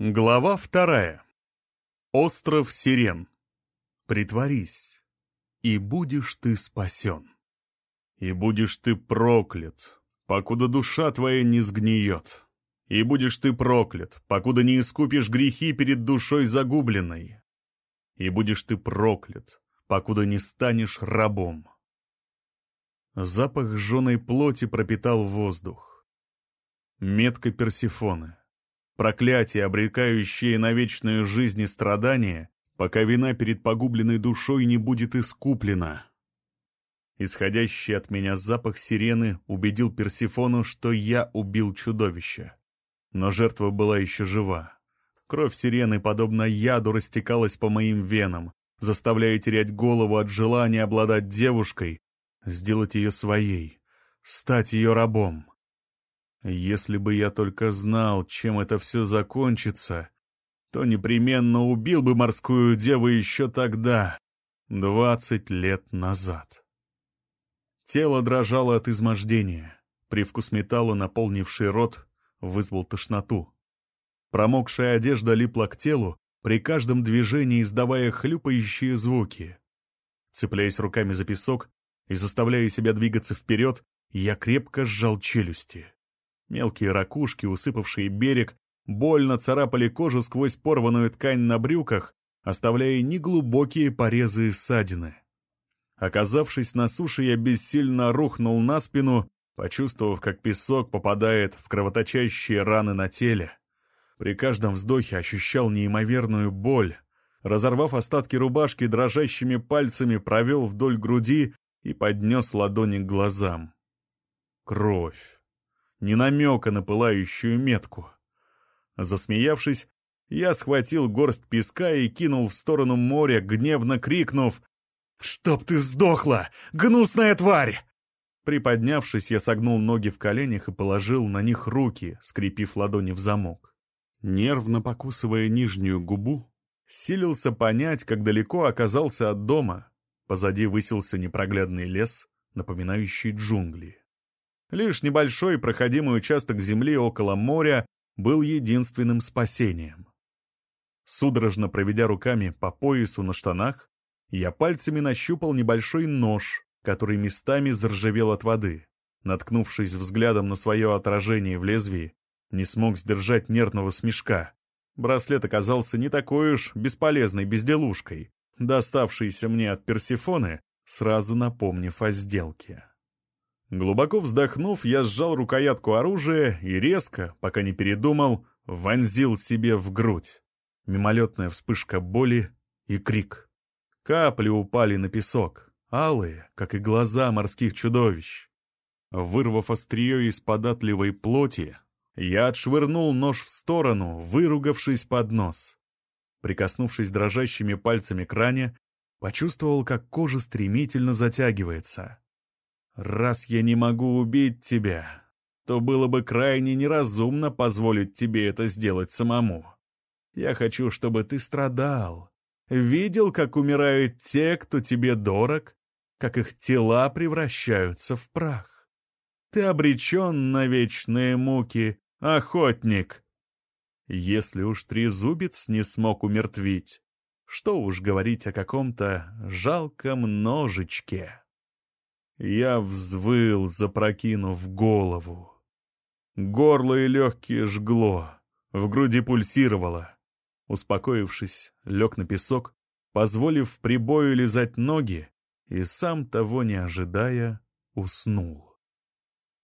Глава вторая. Остров Сирен. Притворись, и будешь ты спасен. И будешь ты проклят, покуда душа твоя не сгниет. И будешь ты проклят, покуда не искупишь грехи перед душой загубленной. И будешь ты проклят, покуда не станешь рабом. Запах жженой плоти пропитал воздух. Метка Персифоны — проклятие, обрекающее на вечную жизнь и страдания, пока вина перед погубленной душой не будет искуплена. Исходящий от меня запах сирены убедил Персифону, что я убил чудовище. Но жертва была еще жива. Кровь сирены, подобно яду, растекалась по моим венам, заставляя терять голову от желания обладать девушкой, сделать ее своей, стать ее рабом. Если бы я только знал, чем это все закончится, то непременно убил бы морскую деву еще тогда, двадцать лет назад. Тело дрожало от измождения. Привкус металла, наполнивший рот, вызвал тошноту. Промокшая одежда липла к телу, при каждом движении издавая хлюпающие звуки. Цепляясь руками за песок и заставляя себя двигаться вперед, я крепко сжал челюсти. Мелкие ракушки, усыпавшие берег, больно царапали кожу сквозь порванную ткань на брюках, оставляя неглубокие порезы и ссадины. Оказавшись на суше, я бессильно рухнул на спину, почувствовав, как песок попадает в кровоточащие раны на теле. При каждом вздохе ощущал неимоверную боль. Разорвав остатки рубашки, дрожащими пальцами провел вдоль груди и поднес ладони к глазам. Кровь ни намека на пылающую метку. Засмеявшись, я схватил горсть песка и кинул в сторону моря, гневно крикнув «Чтоб ты сдохла, гнусная тварь!» Приподнявшись, я согнул ноги в коленях и положил на них руки, скрепив ладони в замок. Нервно покусывая нижнюю губу, силился понять, как далеко оказался от дома. Позади высился непроглядный лес, напоминающий джунгли. Лишь небольшой проходимый участок земли около моря был единственным спасением. Судорожно проведя руками по поясу на штанах, я пальцами нащупал небольшой нож, который местами заржавел от воды. Наткнувшись взглядом на свое отражение в лезвии, не смог сдержать нервного смешка. Браслет оказался не такой уж бесполезной безделушкой, доставшийся мне от Персифоны, сразу напомнив о сделке. Глубоко вздохнув, я сжал рукоятку оружия и резко, пока не передумал, вонзил себе в грудь. Мимолетная вспышка боли и крик. Капли упали на песок, алые, как и глаза морских чудовищ. Вырвав острие из податливой плоти, я отшвырнул нож в сторону, выругавшись под нос. Прикоснувшись дрожащими пальцами к ране, почувствовал, как кожа стремительно затягивается. «Раз я не могу убить тебя, то было бы крайне неразумно позволить тебе это сделать самому. Я хочу, чтобы ты страдал, видел, как умирают те, кто тебе дорог, как их тела превращаются в прах. Ты обречен на вечные муки, охотник. Если уж трезубец не смог умертвить, что уж говорить о каком-то жалком ножичке. Я взвыл, запрокинув голову. Горло и легкие жгло, в груди пульсировало. Успокоившись, лег на песок, позволив прибою лизать ноги, и сам того не ожидая, уснул.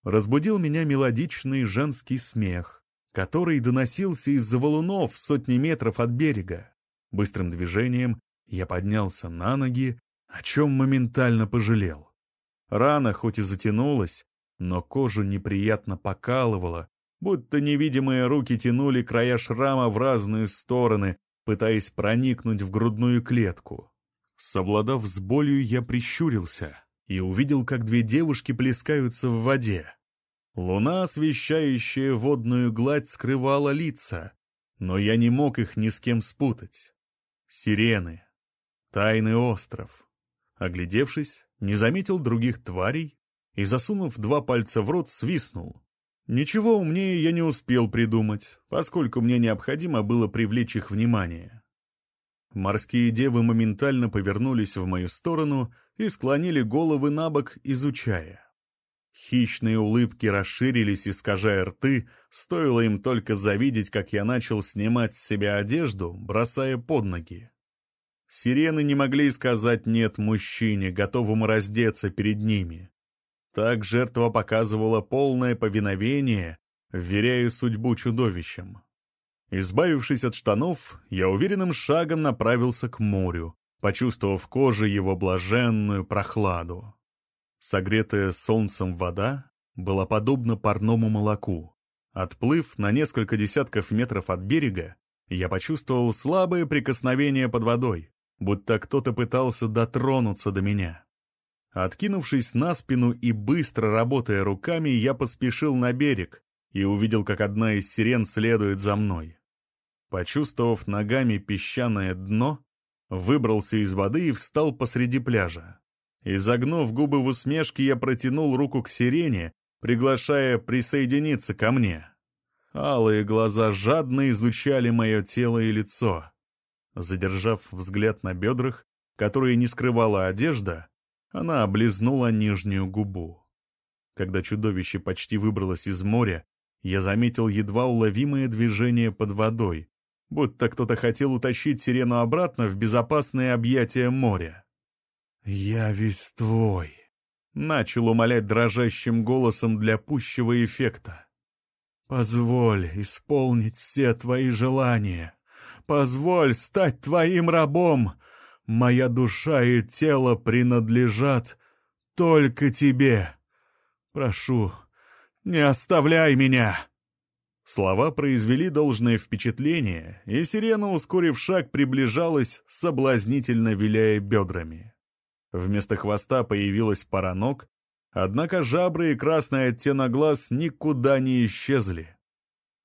Разбудил меня мелодичный женский смех, который доносился из-за валунов сотни метров от берега. Быстрым движением я поднялся на ноги, о чем моментально пожалел. Рана хоть и затянулась, но кожу неприятно покалывала, будто невидимые руки тянули края шрама в разные стороны, пытаясь проникнуть в грудную клетку. Совладав с болью, я прищурился и увидел, как две девушки плескаются в воде. Луна, освещающая водную гладь, скрывала лица, но я не мог их ни с кем спутать. Сирены. Тайный остров. Оглядевшись, не заметил других тварей и, засунув два пальца в рот, свистнул. Ничего умнее я не успел придумать, поскольку мне необходимо было привлечь их внимание. Морские девы моментально повернулись в мою сторону и склонили головы на бок, изучая. Хищные улыбки расширились, искажая рты, стоило им только завидеть, как я начал снимать с себя одежду, бросая под ноги. Сирены не могли сказать «нет» мужчине, готовому раздеться перед ними. Так жертва показывала полное повиновение, вверяя судьбу чудовищам. Избавившись от штанов, я уверенным шагом направился к морю, почувствовав коже его блаженную прохладу. Согретая солнцем вода была подобна парному молоку. Отплыв на несколько десятков метров от берега, я почувствовал слабое прикосновение под водой, будто кто-то пытался дотронуться до меня. Откинувшись на спину и быстро работая руками, я поспешил на берег и увидел, как одна из сирен следует за мной. Почувствовав ногами песчаное дно, выбрался из воды и встал посреди пляжа. Изогнув губы в усмешке, я протянул руку к сирене, приглашая присоединиться ко мне. Алые глаза жадно изучали мое тело и лицо. Задержав взгляд на бедрах, которые не скрывала одежда, она облизнула нижнюю губу. Когда чудовище почти выбралось из моря, я заметил едва уловимое движение под водой, будто кто-то хотел утащить сирену обратно в безопасное объятие моря. «Я весь твой», — начал умолять дрожащим голосом для пущего эффекта. «Позволь исполнить все твои желания. Позволь стать твоим рабом. Моя душа и тело принадлежат только тебе. Прошу, не оставляй меня!» Слова произвели должное впечатление, и сирена, ускорив шаг, приближалась, соблазнительно виляя бедрами. Вместо хвоста появилась пара ног, однако жабры и красный оттенок глаз никуда не исчезли.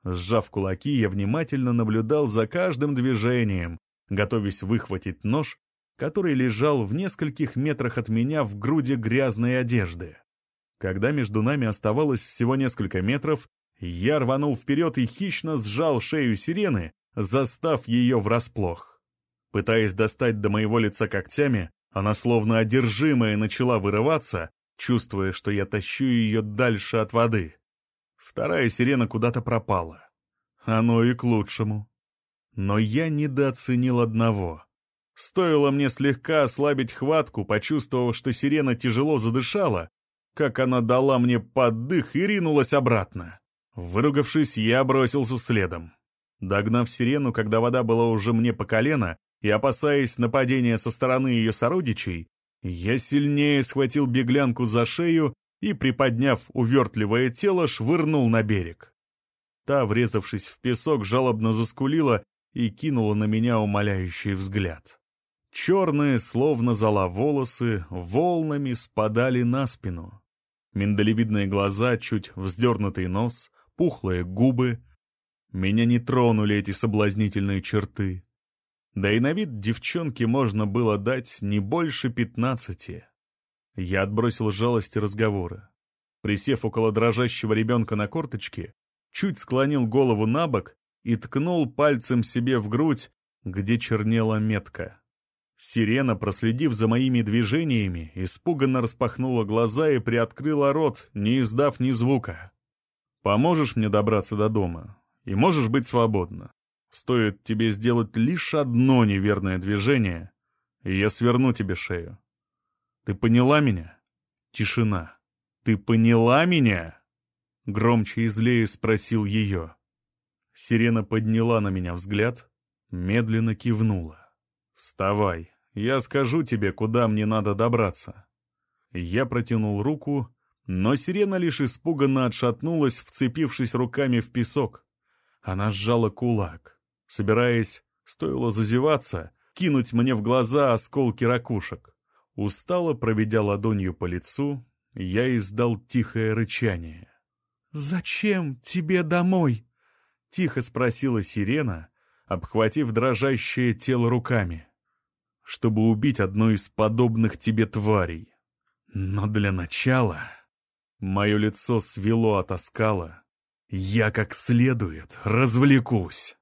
Сжав кулаки, я внимательно наблюдал за каждым движением, готовясь выхватить нож который лежал в нескольких метрах от меня в груди грязной одежды. Когда между нами оставалось всего несколько метров, я рванул вперед и хищно сжал шею сирены, застав ее врасплох. Пытаясь достать до моего лица когтями, она словно одержимая начала вырываться, чувствуя, что я тащу ее дальше от воды. Вторая сирена куда-то пропала. Оно и к лучшему. Но я недооценил одного. Стоило мне слегка ослабить хватку, почувствовав, что сирена тяжело задышала, как она дала мне поддых и ринулась обратно. Выругавшись, я бросился следом. Догнав сирену, когда вода была уже мне по колено, и опасаясь нападения со стороны ее сородичей, я сильнее схватил беглянку за шею и, приподняв увертливое тело, швырнул на берег. Та, врезавшись в песок, жалобно заскулила и кинула на меня умоляющий взгляд. Черные, словно зола волосы, волнами спадали на спину. Миндалевидные глаза, чуть вздернутый нос, пухлые губы. Меня не тронули эти соблазнительные черты. Да и на вид девчонке можно было дать не больше пятнадцати. Я отбросил жалости разговора. Присев около дрожащего ребенка на корточке, чуть склонил голову на бок и ткнул пальцем себе в грудь, где чернела метка. Сирена, проследив за моими движениями, испуганно распахнула глаза и приоткрыла рот, не издав ни звука. «Поможешь мне добраться до дома, и можешь быть свободна. Стоит тебе сделать лишь одно неверное движение, и я сверну тебе шею. Ты поняла меня?» Тишина. «Ты поняла меня?» Громче и злее спросил ее. Сирена подняла на меня взгляд, медленно кивнула. «Вставай, я скажу тебе, куда мне надо добраться». Я протянул руку, но сирена лишь испуганно отшатнулась, вцепившись руками в песок. Она сжала кулак, собираясь, стоило зазеваться, кинуть мне в глаза осколки ракушек. Устало проведя ладонью по лицу, я издал тихое рычание. «Зачем тебе домой?» — тихо спросила сирена, обхватив дрожащее тело руками, чтобы убить одну из подобных тебе тварей. Но для начала... Мое лицо свело от оскала, Я как следует развлекусь.